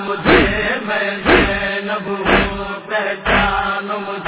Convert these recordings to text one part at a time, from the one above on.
مجھے میں پہچان مجھے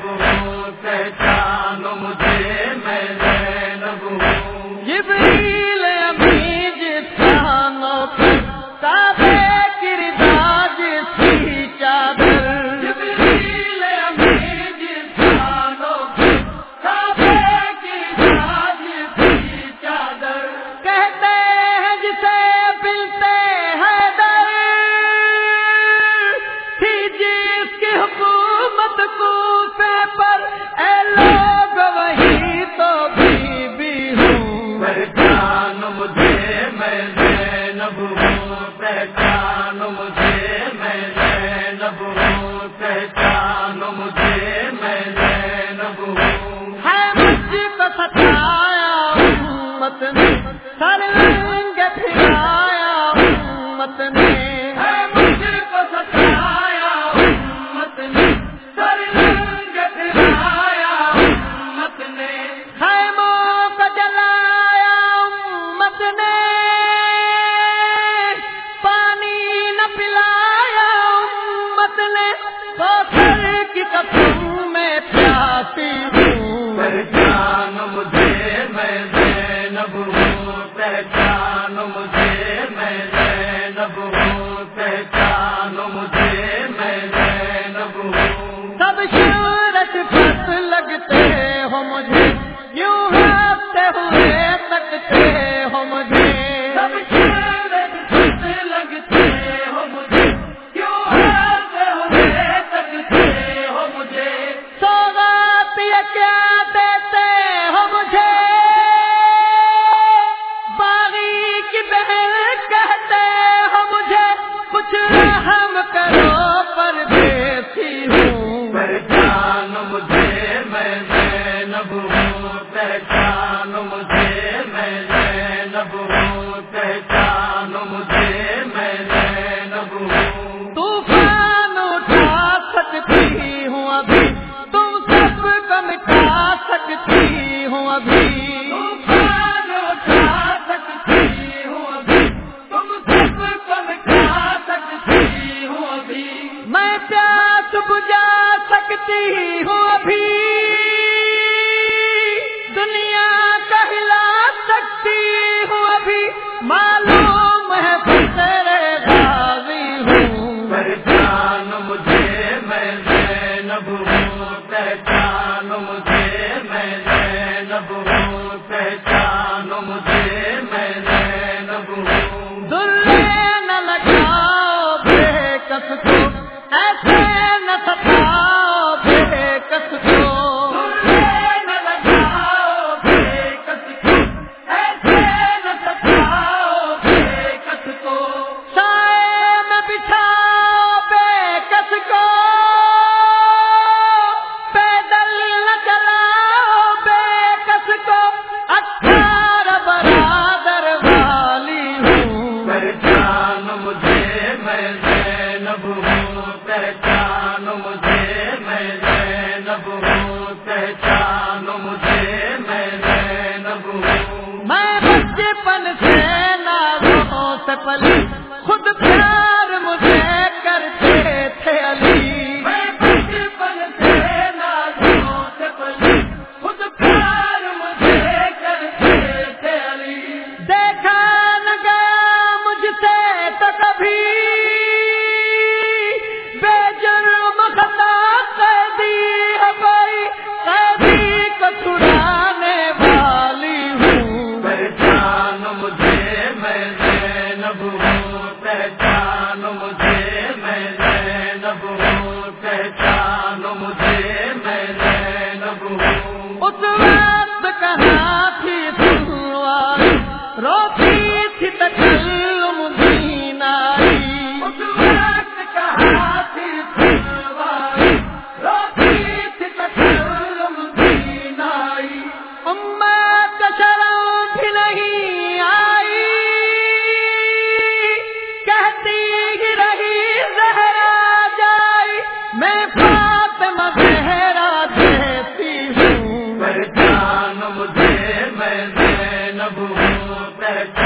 زینب پہچان مجھے، میں زینب ہوں، پہچان مجھے، میں زینب ہوں، پہچان مجھے، میں زینب ہوں۔ ہے مجھ کو ستایا، امت نے سر رنگ پھرایا امت نے۔ کوثر کی قسم میں پیاسی ہوں۔ پہچان مجھے میں زینب ہوں پہچان مجھے میں زینب ہوں پہچان مجھے میں زینب ہوں۔ سب شورت لگتے ہو مجھے یوں ہوئے تکتے پہچان مجھے میں زینب ہوں پہچان مجھے میں زینب ہوں پہچان مجھے میں زینب ہوں۔ طوفان اٹھا سکتی ہوں ابھی۔ سکتی ہوں ابھی دنیا سکتی ہوں ابھی معلوم ہے غازی ہوں۔ پہچان مجھے میں زینب ہوں۔ پہچان مجھے میں زینب ہوں۔ پہچان مجھے میں زینب ہوں۔ میں زینب ہوں پہچانو مجھے میں زینب ہوں پہچانو مجھے میں زینب ہوں میں بچپن سے نازوں سے پلی پہچانو مجھے میں اس وقت کہاں تھی روتی تھی تکل پر